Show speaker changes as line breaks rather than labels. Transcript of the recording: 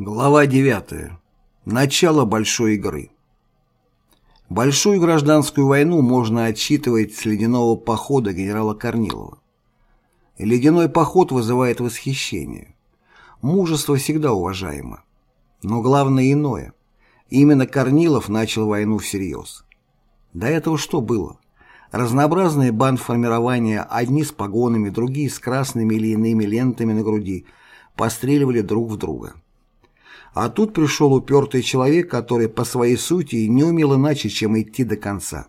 Глава 9. Начало большой игры. Большую гражданскую войну можно отчитывать с ледяного похода генерала Корнилова. Ледяной поход вызывает восхищение. Мужество всегда уважаемо. Но главное иное. Именно Корнилов начал войну всерьез. До этого что было? Разнообразные бандформирования, одни с погонами, другие с красными или иными лентами на груди, постреливали друг в друга. А тут пришел упертый человек, который по своей сути не умел иначе, чем идти до конца.